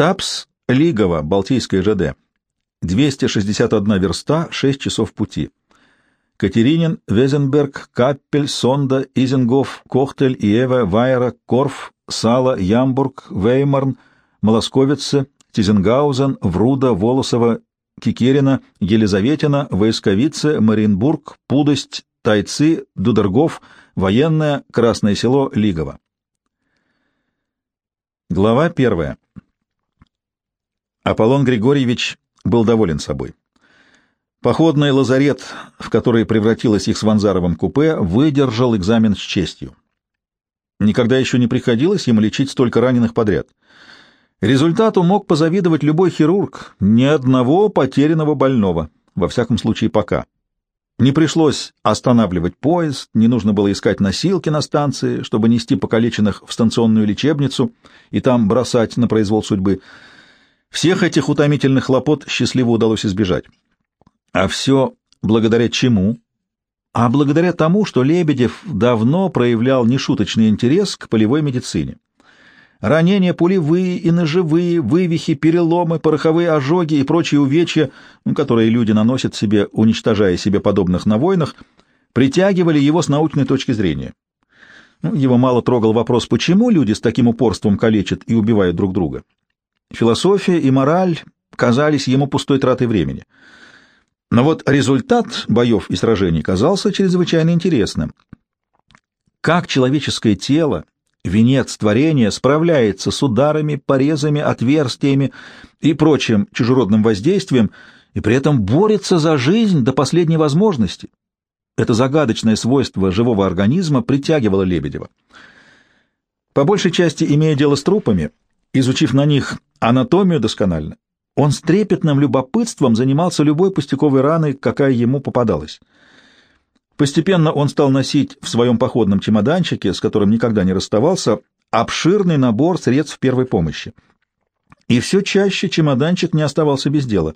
Тапс, Лигово, Балтийское ЖД. 261 верста, 6 часов пути. Катеринин, Везенберг, Каппель, Сонда, Изенгоф, Кохтель, Иева, Вайера, Корф, Сала, Ямбург, Веймарн, Молосковице, Тизенгаузен, Вруда, Волосова, Кикерина, Елизаветина, Войсковице, Маринбург, Пудость, Тайцы, Дудергов, Военное, Красное село, Лигово. Глава первая. Аполлон Григорьевич был доволен собой. Походный лазарет, в который превратилось их с Ванзаровым купе, выдержал экзамен с честью. Никогда еще не приходилось ему лечить столько раненых подряд. Результату мог позавидовать любой хирург, ни одного потерянного больного, во всяком случае пока. Не пришлось останавливать поезд, не нужно было искать носилки на станции, чтобы нести покалеченных в станционную лечебницу и там бросать на произвол судьбы. Всех этих утомительных хлопот счастливо удалось избежать. А все благодаря чему? А благодаря тому, что Лебедев давно проявлял нешуточный интерес к полевой медицине. Ранения пулевые и ножевые, вывихи, переломы, пороховые ожоги и прочие увечья, ну, которые люди наносят себе, уничтожая себе подобных на войнах, притягивали его с научной точки зрения. Ну, его мало трогал вопрос, почему люди с таким упорством калечат и убивают друг друга. Философия и мораль казались ему пустой тратой времени — но вот результат боев и сражений казался чрезвычайно интересным. Как человеческое тело, венец творения, справляется с ударами, порезами, отверстиями и прочим чужеродным воздействием, и при этом борется за жизнь до последней возможности. Это загадочное свойство живого организма притягивало Лебедева. По большей части, имея дело с трупами, изучив на них анатомию досконально, он с трепетным любопытством занимался любой пустяковой раной, какая ему попадалась. Постепенно он стал носить в своем походном чемоданчике, с которым никогда не расставался, обширный набор средств первой помощи. И все чаще чемоданчик не оставался без дела.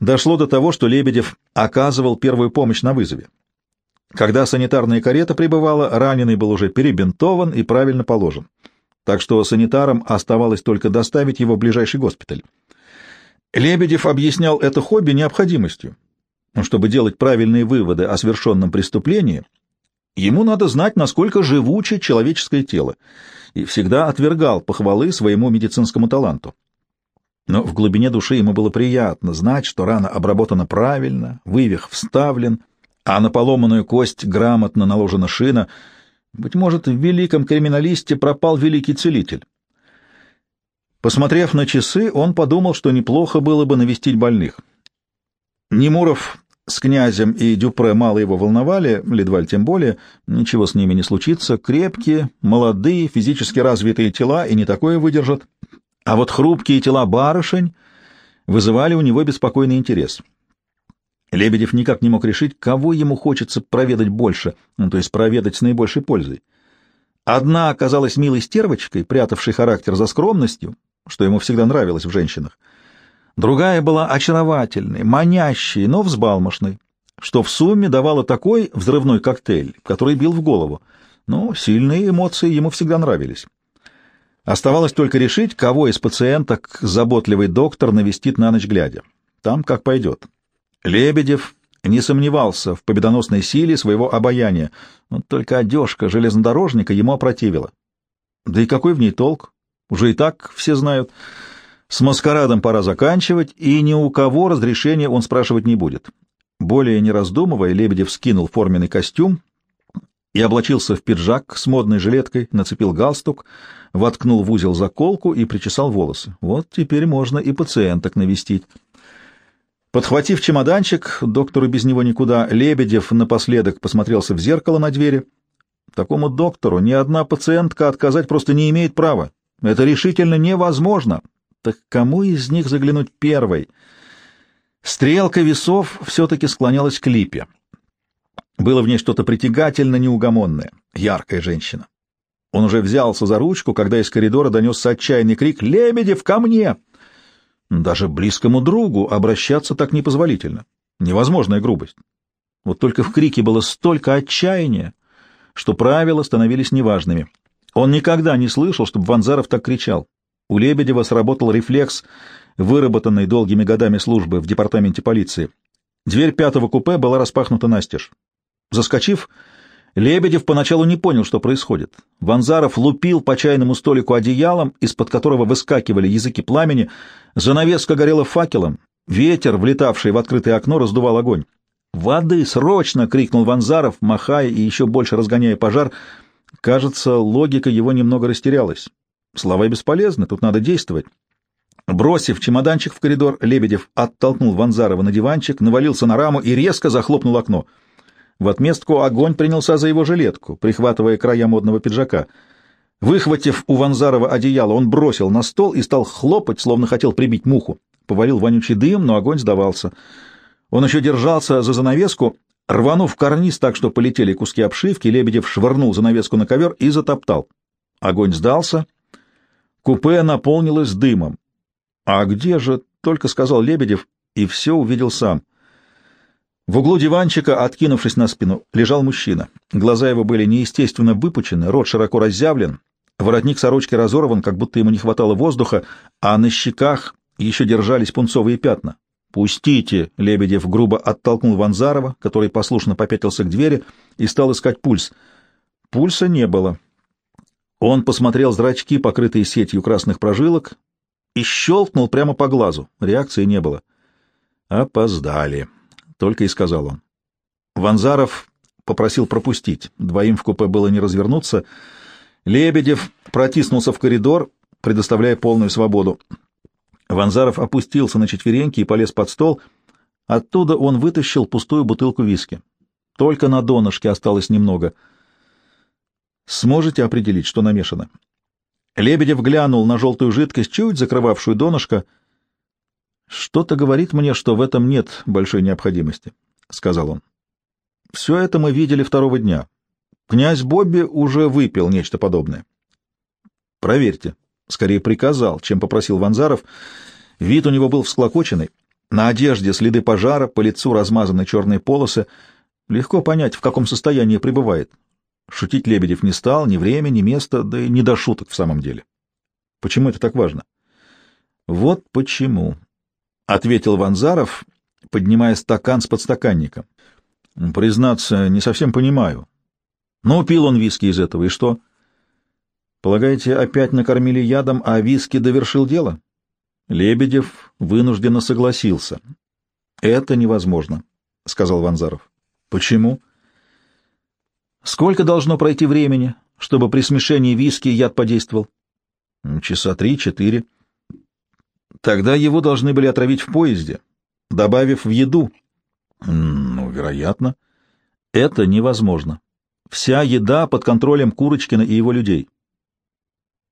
Дошло до того, что Лебедев оказывал первую помощь на вызове. Когда санитарная карета прибывала, раненый был уже перебинтован и правильно положен. Так что санитарам оставалось только доставить его в ближайший госпиталь. Лебедев объяснял это хобби необходимостью. Чтобы делать правильные выводы о совершенном преступлении, ему надо знать, насколько живуче человеческое тело, и всегда отвергал похвалы своему медицинскому таланту. Но в глубине души ему было приятно знать, что рана обработана правильно, вывих вставлен, а на поломанную кость грамотно наложена шина. Быть может, в великом криминалисте пропал великий целитель. Посмотрев на часы, он подумал, что неплохо было бы навестить больных. Немуров с князем и Дюпре мало его волновали, Ледваль тем более, ничего с ними не случится, крепкие, молодые, физически развитые тела и не такое выдержат. А вот хрупкие тела барышень вызывали у него беспокойный интерес. Лебедев никак не мог решить, кого ему хочется проведать больше, ну, то есть проведать с наибольшей пользой. Одна оказалась милой стервочкой, прятавшей характер за скромностью, что ему всегда нравилось в женщинах. Другая была очаровательной, манящей, но взбалмошной, что в сумме давало такой взрывной коктейль, который бил в голову. Но сильные эмоции ему всегда нравились. Оставалось только решить, кого из пациенток заботливый доктор навестит на ночь глядя. Там как пойдет. Лебедев не сомневался в победоносной силе своего обаяния, но только одежка железнодорожника ему опротивила. Да и какой в ней толк? Уже и так все знают. С маскарадом пора заканчивать, и ни у кого разрешения он спрашивать не будет. Более не раздумывая, Лебедев скинул форменный костюм и облачился в пиджак с модной жилеткой, нацепил галстук, воткнул в узел заколку и причесал волосы. Вот теперь можно и пациенток навестить. Подхватив чемоданчик, доктору без него никуда, Лебедев напоследок посмотрелся в зеркало на двери. Такому доктору ни одна пациентка отказать просто не имеет права. Это решительно невозможно. Так кому из них заглянуть первой? Стрелка весов все-таки склонялась к липе. Было в ней что-то притягательно неугомонное, яркая женщина. Он уже взялся за ручку, когда из коридора донесся отчаянный крик «Лебедев, ко мне!» Даже близкому другу обращаться так непозволительно. Невозможная грубость. Вот только в крике было столько отчаяния, что правила становились неважными. Он никогда не слышал, чтобы Ванзаров так кричал. У Лебедева сработал рефлекс, выработанный долгими годами службы в департаменте полиции. Дверь пятого купе была распахнута настежь. Заскочив, Лебедев поначалу не понял, что происходит. Ванзаров лупил по чайному столику одеялом, из-под которого выскакивали языки пламени, занавеска горела факелом, ветер, влетавший в открытое окно, раздувал огонь. «Воды! Срочно!» — крикнул Ванзаров, махая и еще больше разгоняя пожар. Кажется, логика его немного растерялась. Слова бесполезны, тут надо действовать. Бросив чемоданчик в коридор, Лебедев оттолкнул Ванзарова на диванчик, навалился на раму и резко захлопнул окно. В отместку огонь принялся за его жилетку, прихватывая края модного пиджака. Выхватив у Ванзарова одеяло, он бросил на стол и стал хлопать, словно хотел прибить муху. Повалил вонючий дым, но огонь сдавался. Он еще держался за занавеску, рванув карниз так, что полетели куски обшивки, Лебедев швырнул занавеску на ковер и затоптал. Огонь сдался, купе наполнилось дымом. «А где же?» — только сказал Лебедев, и все увидел сам. В углу диванчика, откинувшись на спину, лежал мужчина. Глаза его были неестественно выпучены, рот широко разъявлен, воротник сорочки разорван, как будто ему не хватало воздуха, а на щеках еще держались пунцовые пятна. «Пустите!» — Лебедев грубо оттолкнул Ванзарова, который послушно попятился к двери и стал искать пульс. Пульса не было. Он посмотрел зрачки, покрытые сетью красных прожилок, и щелкнул прямо по глазу. Реакции не было. «Опоздали», — только и сказал он. Ванзаров попросил пропустить. Двоим в купе было не развернуться. Лебедев протиснулся в коридор, предоставляя полную свободу. Ванзаров опустился на четвереньки и полез под стол. Оттуда он вытащил пустую бутылку виски. Только на донышке осталось немного. Сможете определить, что намешано? Лебедев глянул на желтую жидкость, чуть закрывавшую донышко. «Что-то говорит мне, что в этом нет большой необходимости», — сказал он. «Все это мы видели второго дня. Князь Бобби уже выпил нечто подобное». «Проверьте», — скорее приказал, чем попросил Ванзаров. Вид у него был всклокоченный. На одежде следы пожара, по лицу размазаны черные полосы. Легко понять, в каком состоянии пребывает. Шутить Лебедев не стал, ни время, ни место, да и не до шуток в самом деле. Почему это так важно? Вот почему, — ответил Ванзаров, поднимая стакан с подстаканника. Признаться, не совсем понимаю. Ну, пил он виски из этого, и что? Полагаете, опять накормили ядом, а виски довершил дело? Лебедев вынужденно согласился. Это невозможно, — сказал Ванзаров. Почему? — Сколько должно пройти времени, чтобы при смешении виски яд подействовал? Часа три-четыре. Тогда его должны были отравить в поезде, добавив в еду. Ну, вероятно. Это невозможно. Вся еда под контролем Курочкина и его людей.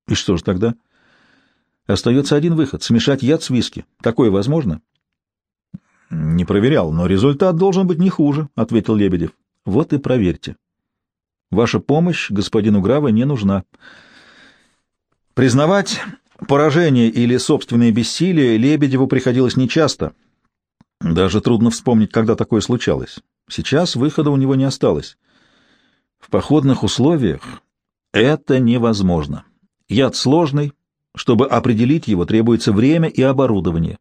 И что же тогда? Остается один выход — смешать яд с виски. Такое возможно? Не проверял, но результат должен быть не хуже, — ответил Лебедев. Вот и проверьте. Ваша помощь господину Грава не нужна. Признавать поражение или собственное бессилие Лебедеву приходилось нечасто. Даже трудно вспомнить, когда такое случалось. Сейчас выхода у него не осталось. В походных условиях это невозможно. Яд сложный, чтобы определить его, требуется время и оборудование.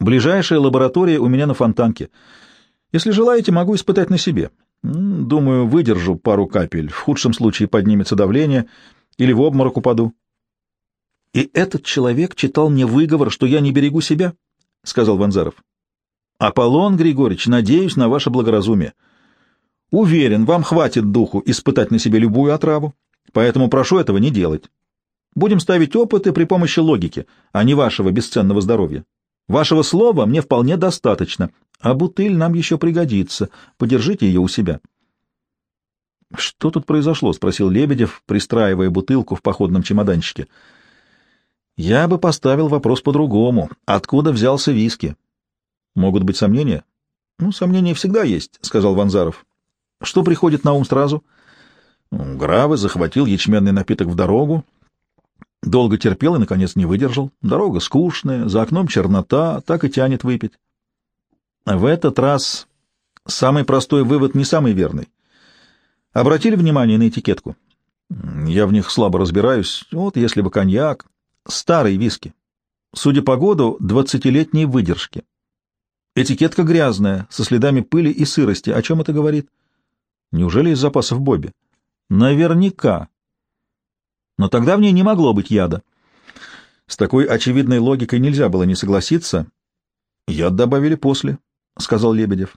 Ближайшая лаборатория у меня на Фонтанке. Если желаете, могу испытать на себе. Думаю, выдержу пару капель. В худшем случае поднимется давление или в обморок упаду. — И этот человек читал мне выговор, что я не берегу себя? — сказал Ванзаров. — Аполлон Григорьевич, надеюсь на ваше благоразумие. Уверен, вам хватит духу испытать на себе любую отраву, поэтому прошу этого не делать. Будем ставить опыты при помощи логики, а не вашего бесценного здоровья. Вашего слова мне вполне достаточно, а бутыль нам еще пригодится. Подержите ее у себя. — Что тут произошло? — спросил Лебедев, пристраивая бутылку в походном чемоданчике. — Я бы поставил вопрос по-другому. Откуда взялся виски? — Могут быть сомнения? — Ну, сомнения всегда есть, — сказал Ванзаров. — Что приходит на ум сразу? Гравы захватил ячменный напиток в дорогу. Долго терпел и, наконец, не выдержал. Дорога скучная, за окном чернота, так и тянет выпить. В этот раз самый простой вывод не самый верный. Обратили внимание на этикетку? Я в них слабо разбираюсь. Вот если бы коньяк. Старый виски. Судя по году, двадцатилетней выдержки. Этикетка грязная, со следами пыли и сырости. О чем это говорит? Неужели из запасов Бобби? Наверняка. Но тогда в ней не могло быть яда. С такой очевидной логикой нельзя было не согласиться. Яд добавили после, — сказал Лебедев.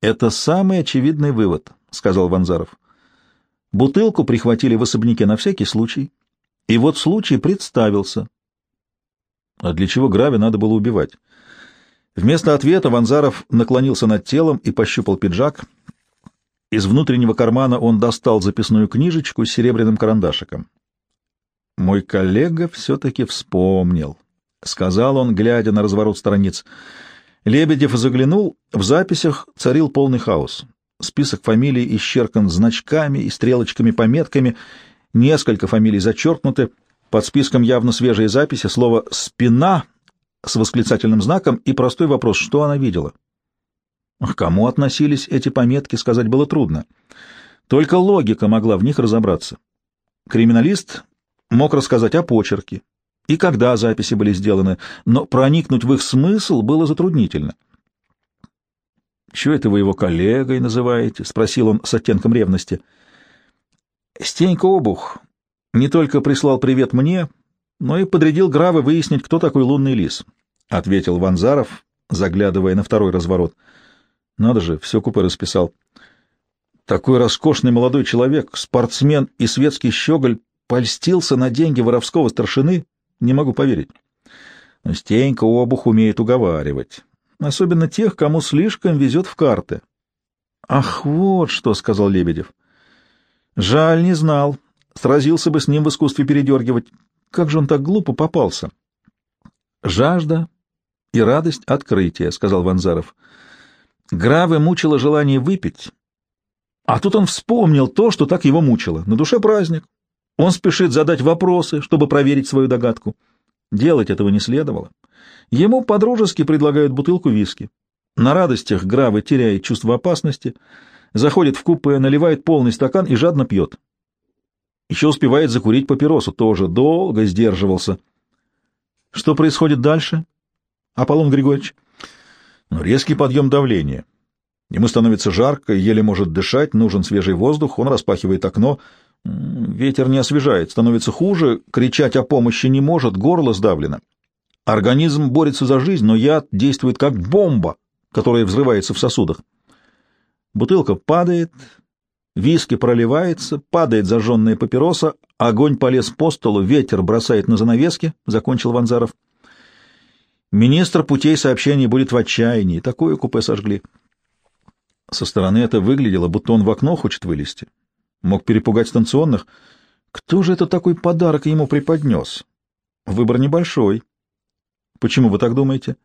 Это самый очевидный вывод, — сказал Ванзаров. Бутылку прихватили в особняке на всякий случай. И вот случай представился. А для чего Грави надо было убивать? Вместо ответа Ванзаров наклонился над телом и пощупал пиджак. Из внутреннего кармана он достал записную книжечку с серебряным карандашиком. Мой коллега все-таки вспомнил, — сказал он, глядя на разворот страниц. Лебедев заглянул, в записях царил полный хаос. Список фамилий исчеркан значками и стрелочками-пометками, несколько фамилий зачеркнуты, под списком явно свежие записи, слово «спина» с восклицательным знаком и простой вопрос, что она видела. К кому относились эти пометки, сказать было трудно. Только логика могла в них разобраться. Криминалист мог рассказать о почерке и когда записи были сделаны, но проникнуть в их смысл было затруднительно. «Чего это вы его коллегой называете?» — спросил он с оттенком ревности. «Стенька Обух не только прислал привет мне, но и подрядил Гравы выяснить, кто такой лунный лис», — ответил Ванзаров, заглядывая на второй разворот. «Надо же, все купе расписал. Такой роскошный молодой человек, спортсмен и светский щеголь Польстился на деньги воровского старшины? Не могу поверить. Но Стенька обух умеет уговаривать. Особенно тех, кому слишком везет в карты. «Ах, вот что!» — сказал Лебедев. «Жаль, не знал. Сразился бы с ним в искусстве передергивать. Как же он так глупо попался?» «Жажда и радость открытия», — сказал Ванзаров. Гравы мучило желание выпить, а тут он вспомнил то, что так его мучило. На душе праздник. Он спешит задать вопросы, чтобы проверить свою догадку. Делать этого не следовало. Ему подружески предлагают бутылку виски. На радостях Гравы теряет чувство опасности, заходит в купе, наливает полный стакан и жадно пьет. Еще успевает закурить папиросу, тоже долго сдерживался. Что происходит дальше, Аполлон Григорьевич? Ну, резкий подъем давления. Ему становится жарко, еле может дышать, нужен свежий воздух, он распахивает окно — Ветер не освежает, становится хуже, кричать о помощи не может, горло сдавлено. Организм борется за жизнь, но яд действует как бомба, которая взрывается в сосудах. Бутылка падает, виски проливается, падает зажженная папироса, огонь полез по столу, ветер бросает на занавески, — закончил Ванзаров. Министр путей сообщений будет в отчаянии. Такое купе сожгли. Со стороны это выглядело, будто он в окно хочет вылезти. Мог перепугать станционных. Кто же это такой подарок ему преподнес? Выбор небольшой. Почему вы так думаете?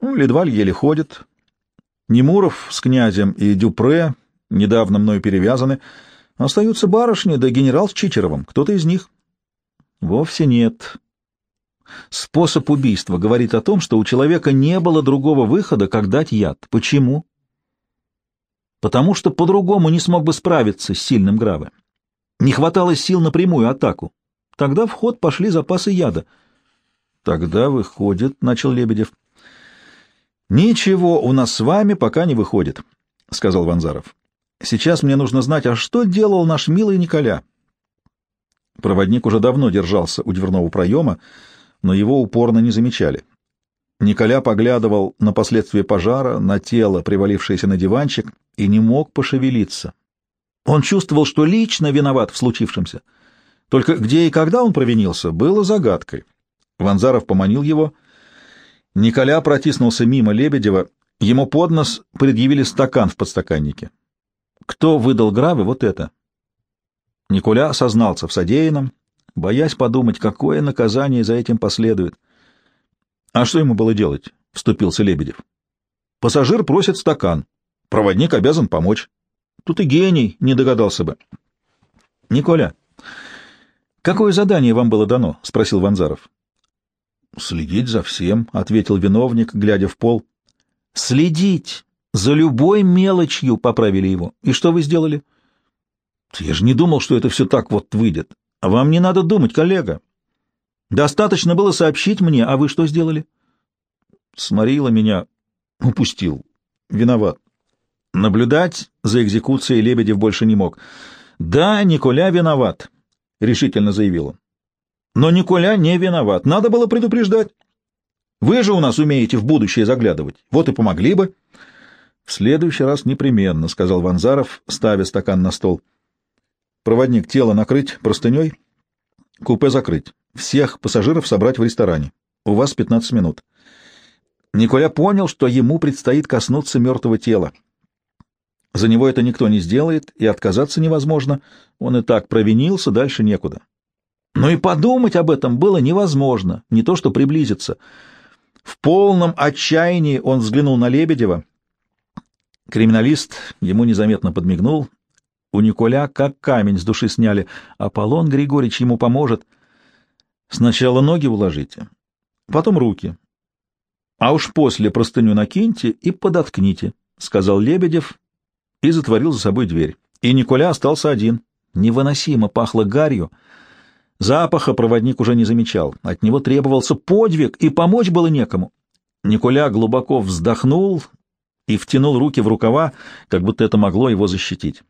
Ну, Ледваль еле ходит. Немуров с князем и Дюпре, недавно мною перевязаны. Остаются барышни, да генерал с Чичеровым. Кто-то из них? Вовсе нет. Способ убийства говорит о том, что у человека не было другого выхода, как дать яд. Почему? потому что по-другому не смог бы справиться с сильным Граве. Не хватало сил на прямую атаку. Тогда в ход пошли запасы яда. Тогда выходит, — начал Лебедев. Ничего у нас с вами пока не выходит, — сказал Ванзаров. Сейчас мне нужно знать, а что делал наш милый Николя? Проводник уже давно держался у дверного проема, но его упорно не замечали. Николя поглядывал на последствия пожара, на тело, привалившееся на диванчик, и не мог пошевелиться. Он чувствовал, что лично виноват в случившемся. Только где и когда он провинился, было загадкой. Ванзаров поманил его. Николя протиснулся мимо Лебедева. Ему под нос предъявили стакан в подстаканнике. Кто выдал Граве вот это? Николя сознался в содеянном, боясь подумать, какое наказание за этим последует. А что ему было делать? — вступился Лебедев. Пассажир просит стакан. Проводник обязан помочь. Тут и гений не догадался бы. — Николя, какое задание вам было дано? — спросил Ванзаров. — Следить за всем, — ответил виновник, глядя в пол. — Следить! За любой мелочью поправили его. И что вы сделали? — Я же не думал, что это все так вот выйдет. А вам не надо думать, коллега. Достаточно было сообщить мне, а вы что сделали? Сморила меня. Упустил. Виноват. Наблюдать за экзекуцией Лебедев больше не мог. «Да, Николя виноват», — решительно заявил он. «Но Николя не виноват. Надо было предупреждать. Вы же у нас умеете в будущее заглядывать. Вот и помогли бы». «В следующий раз непременно», — сказал Ванзаров, ставя стакан на стол. «Проводник, тело накрыть простыней, купе закрыть, всех пассажиров собрать в ресторане. У вас 15 минут». Николя понял, что ему предстоит коснуться мертвого тела. За него это никто не сделает, и отказаться невозможно. Он и так провинился, дальше некуда. Но и подумать об этом было невозможно, не то что приблизиться. В полном отчаянии он взглянул на Лебедева. Криминалист ему незаметно подмигнул. У Николя как камень с души сняли. Аполлон Григорьевич ему поможет. Сначала ноги уложите, потом руки. А уж после простыню накиньте и подоткните, — сказал Лебедев и затворил за собой дверь. И Николя остался один. Невыносимо пахло гарью. Запаха проводник уже не замечал. От него требовался подвиг, и помочь было некому. Николя глубоко вздохнул и втянул руки в рукава, как будто это могло его защитить.